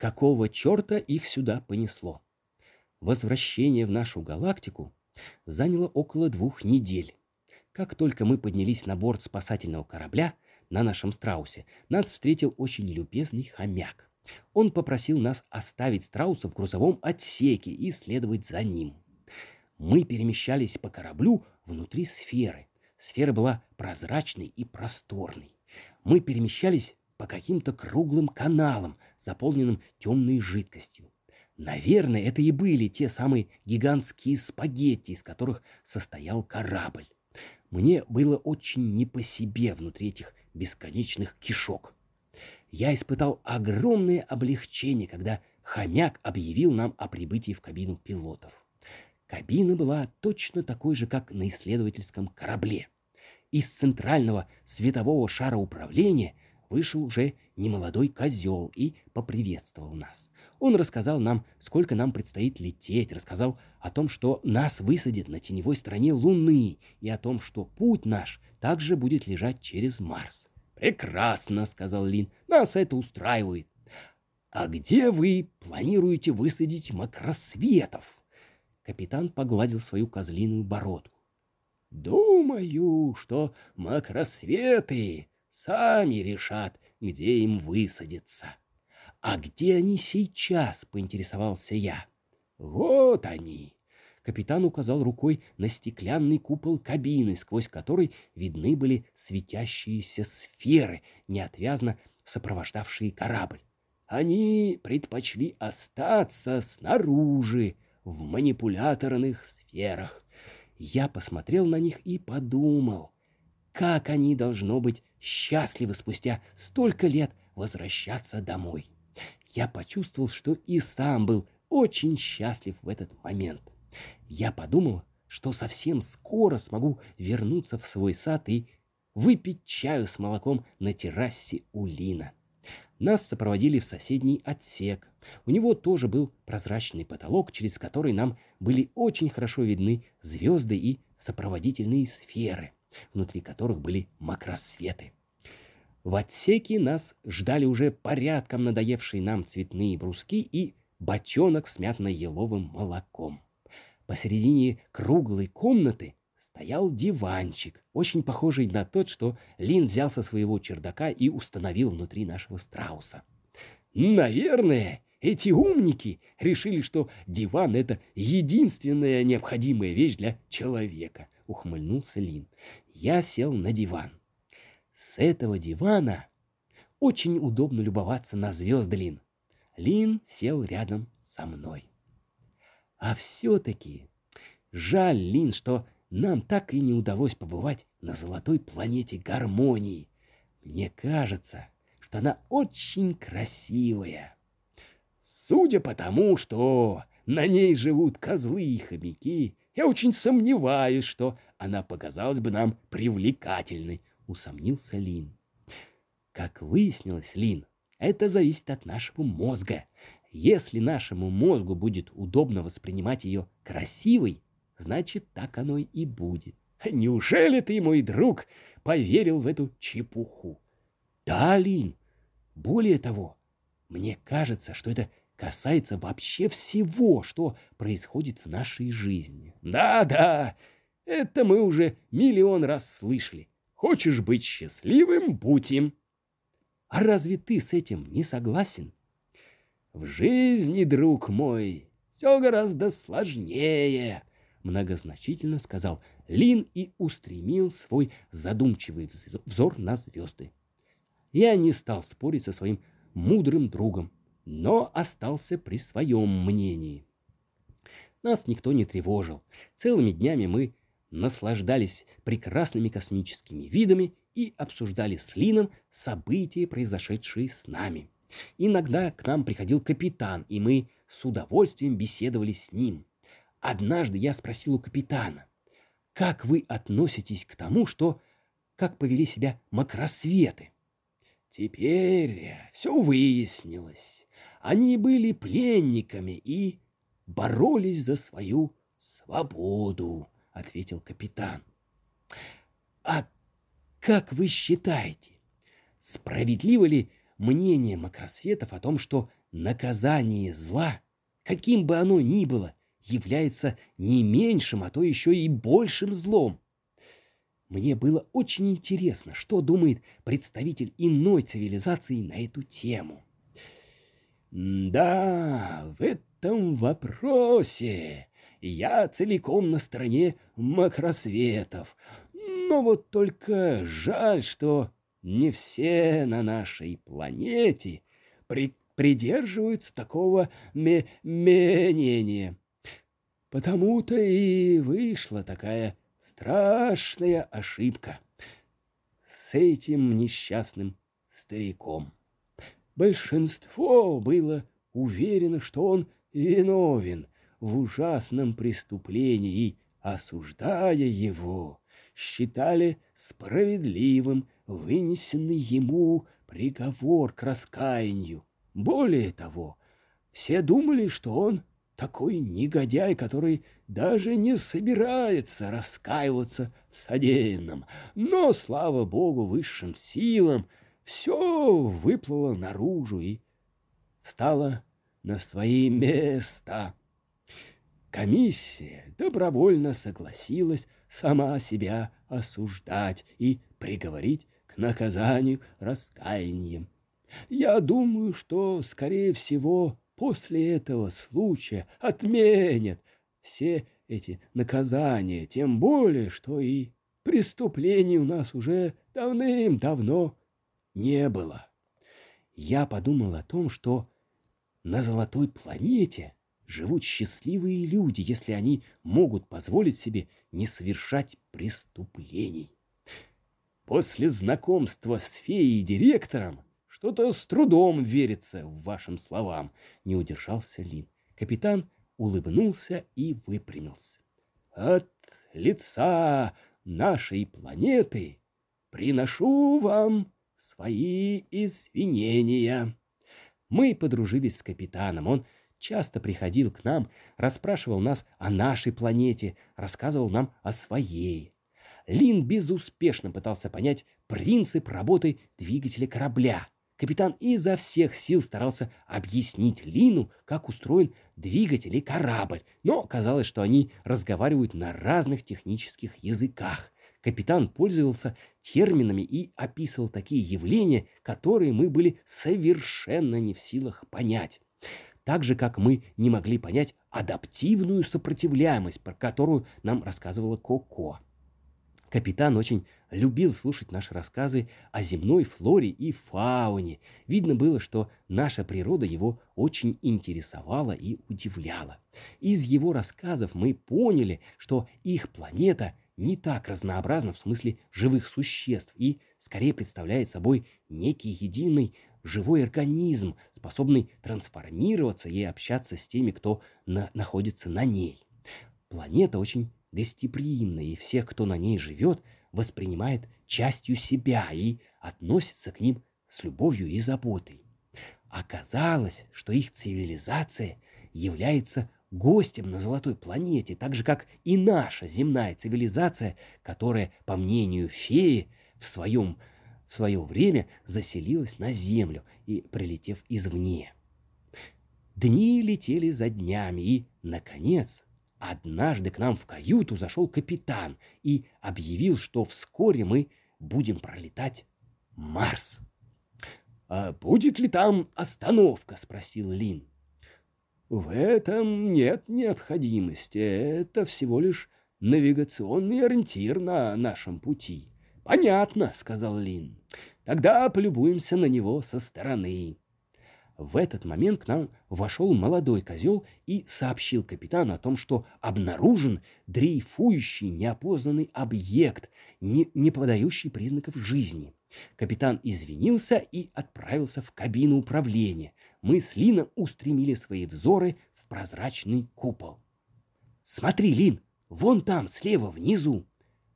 какого черта их сюда понесло. Возвращение в нашу галактику заняло около двух недель. Как только мы поднялись на борт спасательного корабля на нашем страусе, нас встретил очень любезный хомяк. Он попросил нас оставить страуса в грузовом отсеке и следовать за ним. Мы перемещались по кораблю внутри сферы. Сфера была прозрачной и просторной. Мы перемещались по каким-то круглым каналам, заполненным темной жидкостью. Наверное, это и были те самые гигантские спагетти, из которых состоял корабль. Мне было очень не по себе внутри этих бесконечных кишок. Я испытал огромное облегчение, когда хомяк объявил нам о прибытии в кабину пилотов. Кабина была точно такой же, как на исследовательском корабле. Из центрального светового шара управления вышел уже немолодой козел и поприветствовал нас. Он рассказал нам, сколько нам предстоит лететь, рассказал о том, что нас высадят на теневой стороне Луны и о том, что путь наш также будет лежать через Марс. «Прекрасно», — сказал Лин, — «нас это устраивает». «А где вы планируете высадить макросветов?» Капитан погладил свою козлиную бородку. «Думаю, что макросветы сами решат, где им высадиться». «А где они сейчас?» — поинтересовался я. «Вот они!» Капитан указал рукой на стеклянный купол кабины, сквозь который видны были светящиеся сферы, неотвязно сопровождавшие корабль. Они предпочли остаться снаружи, в манипуляторных сферах. Я посмотрел на них и подумал, как они, должно быть, счастливы спустя столько лет возвращаться домой. Я почувствовал, что и сам был очень счастлив в этот момент. Я подумал, что совсем скоро смогу вернуться в свой сад и выпить чаю с молоком на террасе у Лина. Нас сопроводили в соседний отсек. У него тоже был прозрачный потолок, через который нам были очень хорошо видны звезды и сопроводительные сферы, внутри которых были макросветы. В отсеке нас ждали уже порядком надоевшие нам цветные бруски и бочонок с мятно-еловым молоком. Посередине круглой комнаты стоял диванчик, очень похожий на тот, что Лин взял со своего чердака и установил внутри нашего страуса. Наверное, эти умники решили, что диван — это единственная необходимая вещь для человека, — ухмыльнулся Лин. Я сел на диван. С этого дивана очень удобно любоваться на звезды, Лин. Лин сел рядом со мной. А все-таки жаль, Лин, что нам так и не удалось побывать на золотой планете гармонии. Мне кажется, что она очень красивая. Судя по тому, что на ней живут козлы и хомяки, я очень сомневаюсь, что она показалась бы нам привлекательной, усомнился Лин. Как выяснилось, Лин, это зависит от нашего мозга. Если нашему мозгу будет удобно воспринимать ее красивой, значит, так оно и будет. Неужели ты, мой друг, поверил в эту чепуху? Да, Лин. Более того, мне кажется, что это касается вообще всего, что происходит в нашей жизни. Да-да, это мы уже миллион раз слышали. Хочешь быть счастливым — будь им. А разве ты с этим не согласен? В жизни, друг мой, все гораздо сложнее. — многозначительно сказал Лин и устремил свой задумчивый взор на звезды. Я не стал спорить со своим мудрым другом, но остался при своем мнении. Нас никто не тревожил. Целыми днями мы наслаждались прекрасными космическими видами и обсуждали с Лином события, произошедшие с нами. Иногда к нам приходил капитан, и мы с удовольствием беседовали с ним. Однажды я спросил у капитана, как вы относитесь к тому, что... как повели себя макросветы? Теперь все выяснилось. Они были пленниками и боролись за свою свободу, ответил капитан. А как вы считаете, справедливо ли мнение макросветов о том, что наказание зла, каким бы оно ни было, является не меньшим, а то еще и большим злом. Мне было очень интересно, что думает представитель иной цивилизации на эту тему. Да, в этом вопросе я целиком на стороне макросветов. Но вот только жаль, что не все на нашей планете при придерживаются такого мнения. Потому-то и вышла такая страшная ошибка с этим несчастным стариком. Большинство было уверено, что он виновен в ужасном преступлении и, осуждая его, считали справедливым вынесенный ему приговор к раскаянию. Более того, все думали, что он такой негодяй, который даже не собирается раскаиваться в содеянном. Но, слава богу, высшим силам все выплыло наружу и стало на свои места. Комиссия добровольно согласилась сама себя осуждать и приговорить к наказанию раскаянием. Я думаю, что, скорее всего, после этого случая отменят все эти наказания, тем более, что и преступлений у нас уже давным-давно не было. Я подумал о том, что на золотой планете живут счастливые люди, если они могут позволить себе не совершать преступлений. После знакомства с феей-директором что-то с трудом верится в вашим словам, не удержался Лин. Капитан улыбнулся и выпрямился. От лица нашей планеты приношу вам свои извинения. Мы подружились с капитаном. Он часто приходил к нам, расспрашивал нас о нашей планете, рассказывал нам о своей. Лин безуспешно пытался понять принцип работы двигателя корабля — Капитан изо всех сил старался объяснить Лину, как устроен двигатель и корабль, но казалось, что они разговаривают на разных технических языках. Капитан пользовался терминами и описывал такие явления, которые мы были совершенно не в силах понять. Так же, как мы не могли понять адаптивную сопротивляемость, про которую нам рассказывала Коко. Капитан очень любил слушать наши рассказы о земной флоре и фауне. Видно было, что наша природа его очень интересовала и удивляла. Из его рассказов мы поняли, что их планета не так разнообразна в смысле живых существ и скорее представляет собой некий единый живой организм, способный трансформироваться и общаться с теми, кто на находится на ней. Планета очень гостеприимна, и всех, кто на ней живет, воспринимает частью себя и относится к ним с любовью и заботой. Оказалось, что их цивилизация является гостем на золотой планете, так же, как и наша земная цивилизация, которая, по мнению феи, в, своем, в свое время заселилась на Землю и прилетев извне. Дни летели за днями, и, наконец, Однажды к нам в каюту зашел капитан и объявил, что вскоре мы будем пролетать Марс. «А будет ли там остановка?» — спросил Лин. «В этом нет необходимости. Это всего лишь навигационный ориентир на нашем пути». «Понятно», — сказал Лин. «Тогда полюбуемся на него со стороны». В этот момент к нам вошел молодой козел и сообщил капитану о том, что обнаружен дрейфующий неопознанный объект, не, не подающий признаков жизни. Капитан извинился и отправился в кабину управления. Мы с Лином устремили свои взоры в прозрачный купол. «Смотри, Лин, вон там, слева, внизу!»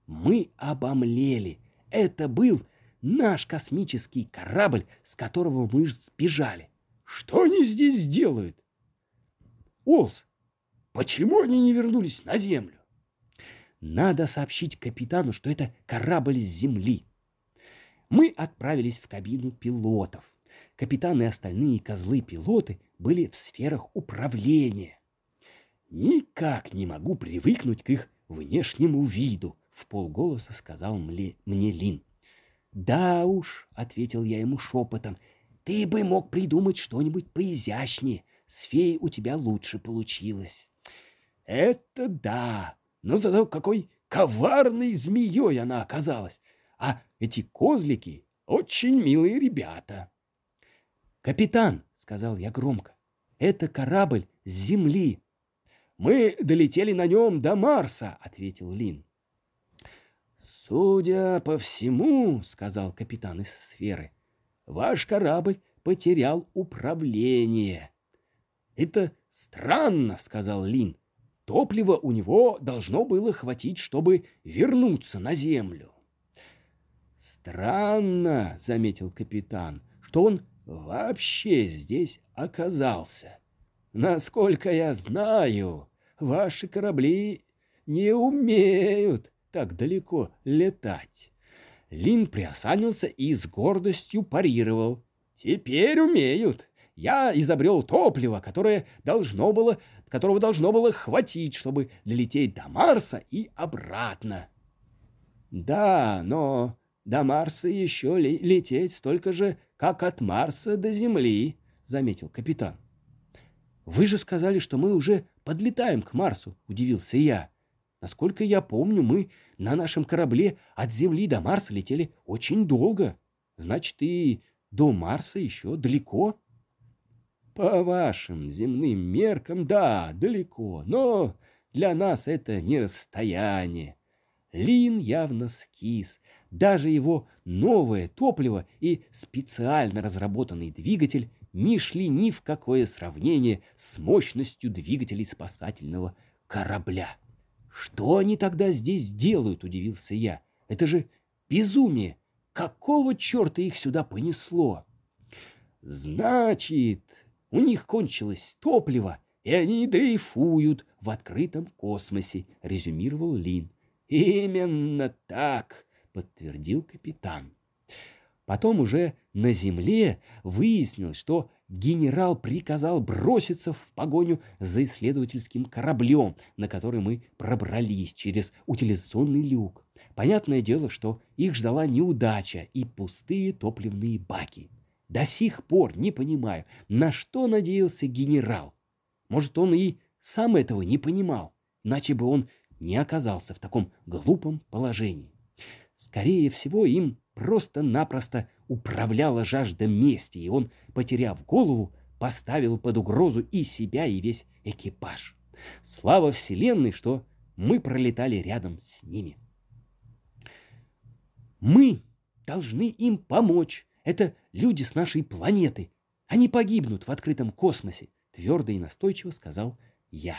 Мы обомлели. Это был наш космический корабль, с которого мы сбежали. Что они здесь делают? Олс, почему они не вернулись на землю? Надо сообщить капитану, что это корабль с земли. Мы отправились в кабину пилотов. Капитан и остальные козлы-пилоты были в сферах управления. Никак не могу привыкнуть к их внешнему виду, в полголоса сказал мне, мне Лин. Да уж, ответил я ему шепотом, ты бы мог придумать что-нибудь поизящнее. С феей у тебя лучше получилось. Это да, но зато какой коварной змеей она оказалась. А эти козлики очень милые ребята. «Капитан», — сказал я громко, — «это корабль с Земли». «Мы долетели на нем до Марса», — ответил Лин. «Судя по всему», — сказал капитан из сферы, — «ваш корабль потерял управление». «Это странно», — сказал Лин. «Топлива у него должно было хватить, чтобы вернуться на Землю». «Странно», — заметил капитан, — «что он вообще здесь оказался. Насколько я знаю, ваши корабли не умеют так далеко летать». Лин приосанился и с гордостью парировал. «Теперь умеют. Я изобрел топливо, которое должно было, которого должно было хватить, чтобы долететь до Марса и обратно». «Да, но до Марса еще лететь столько же, как от Марса до Земли, — заметил капитан. — Вы же сказали, что мы уже подлетаем к Марсу, — удивился я. Насколько я помню, мы на нашем корабле от Земли до Марса летели очень долго. Значит, и до Марса еще далеко. По вашим земным меркам, да, далеко, но для нас это не расстояние. Лин явно скис. Даже его новое топливо и специально разработанный двигатель не шли ни в какое сравнение с мощностью двигателей спасательного корабля. «Что они тогда здесь делают?» — удивился я. «Это же безумие! Какого черта их сюда понесло?» «Значит, у них кончилось топливо, и они дрейфуют в открытом космосе», — резюмировал Лин. «Именно так», — подтвердил капитан. Потом уже на земле выяснилось, что генерал приказал броситься в погоню за исследовательским кораблем, на который мы пробрались через утилизационный люк. Понятное дело, что их ждала неудача и пустые топливные баки. До сих пор не понимаю, на что надеялся генерал. Может, он и сам этого не понимал, иначе бы он не оказался в таком глупом положении. Скорее всего, им просто-напросто управляла жажда мести, и он, потеряв голову, поставил под угрозу и себя, и весь экипаж. Слава Вселенной, что мы пролетали рядом с ними. Мы должны им помочь. Это люди с нашей планеты. Они погибнут в открытом космосе, твердо и настойчиво сказал я.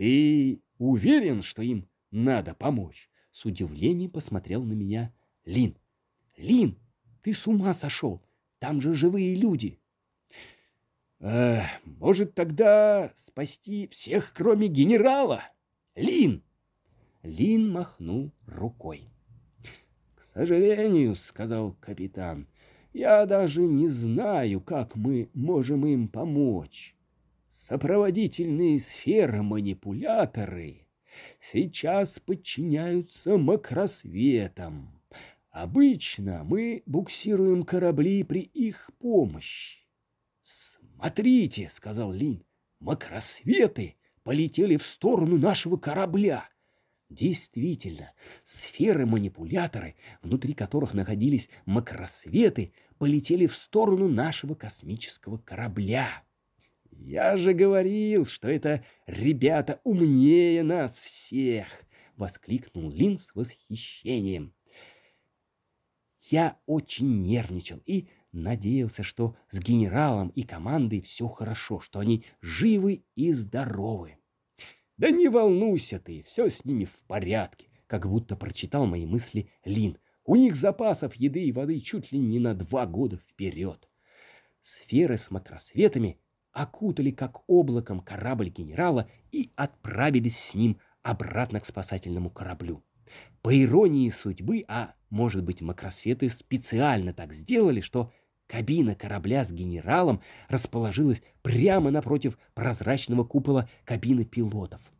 Ты уверен, что им надо помочь? С удивлением посмотрел на меня Лин. Лин, ты с ума сошел? Там же живые люди. Э, может, тогда спасти всех, кроме генерала? Лин! Лин махнул рукой. К сожалению, сказал капитан, я даже не знаю, как мы можем им помочь сопроводительные сферы-манипуляторы сейчас подчиняются макросветам. Обычно мы буксируем корабли при их помощи. «Смотрите», — сказал Лин, — «макросветы полетели в сторону нашего корабля». Действительно, сферы-манипуляторы, внутри которых находились макросветы, полетели в сторону нашего космического корабля. «Я же говорил, что это ребята умнее нас всех!» — воскликнул Лин с восхищением. Я очень нервничал и надеялся, что с генералом и командой все хорошо, что они живы и здоровы. «Да не волнуйся ты, все с ними в порядке», как будто прочитал мои мысли Лин. «У них запасов еды и воды чуть ли не на два года вперед». Сферы с макросветами окутали как облаком корабль генерала и отправились с ним обратно к спасательному кораблю. По иронии судьбы, а может быть макросветы специально так сделали, что кабина корабля с генералом расположилась прямо напротив прозрачного купола кабины пилотов.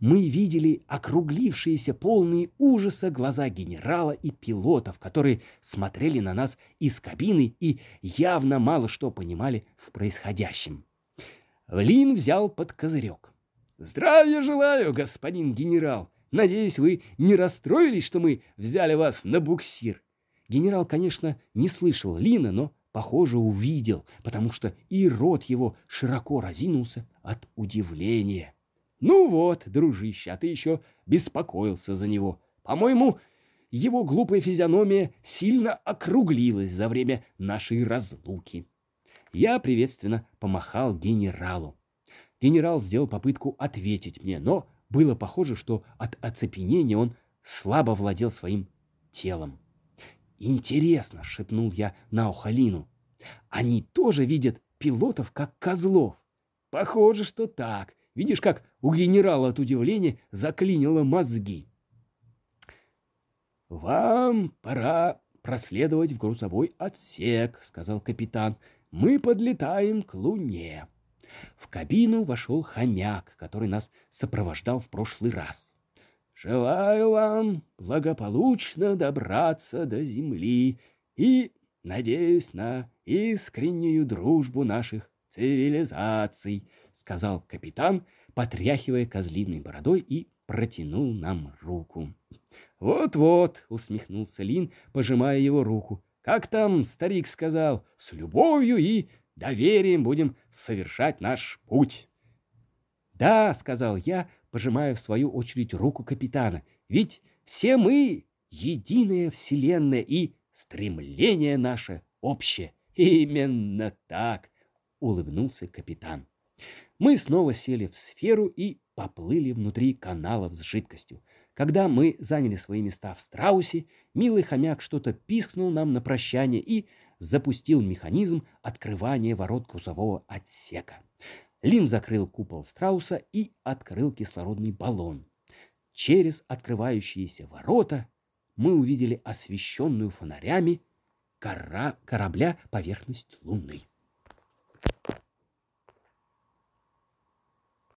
Мы видели округлившиеся полные ужаса глаза генерала и пилотов, которые смотрели на нас из кабины и явно мало что понимали в происходящем. Лин взял под козырек. «Здравия желаю, господин генерал! Надеюсь, вы не расстроились, что мы взяли вас на буксир?» Генерал, конечно, не слышал Лина, но, похоже, увидел, потому что и рот его широко разинулся от удивления. «Ну вот, дружище, а ты еще беспокоился за него. По-моему, его глупая физиономия сильно округлилась за время нашей разлуки». Я приветственно помахал генералу. Генерал сделал попытку ответить мне, но было похоже, что от оцепенения он слабо владел своим телом. «Интересно», — шепнул я на ухо Лину, — «они тоже видят пилотов как козлов?» «Похоже, что так. Видишь, как у генерала от удивления заклинило мозги». «Вам пора проследовать в грузовой отсек», — сказал капитан мы подлетаем к Луне. В кабину вошел хомяк, который нас сопровождал в прошлый раз. Желаю вам благополучно добраться до Земли и надеюсь на искреннюю дружбу наших цивилизаций, сказал капитан, потряхивая козлиной бородой и протянул нам руку. Вот-вот, усмехнулся Лин, пожимая его руку. Как там старик сказал, с любовью и доверием будем совершать наш путь. Да, сказал я, пожимая в свою очередь руку капитана, ведь все мы единая вселенная и стремление наше общее. Именно так, улыбнулся капитан. Мы снова сели в сферу и поплыли внутри каналов с жидкостью. Когда мы заняли свои места в страусе, милый хомяк что-то пискнул нам на прощание и запустил механизм открывания ворот грузового отсека. Лин закрыл купол страуса и открыл кислородный баллон. Через открывающиеся ворота мы увидели освещенную фонарями кора корабля поверхность Луны.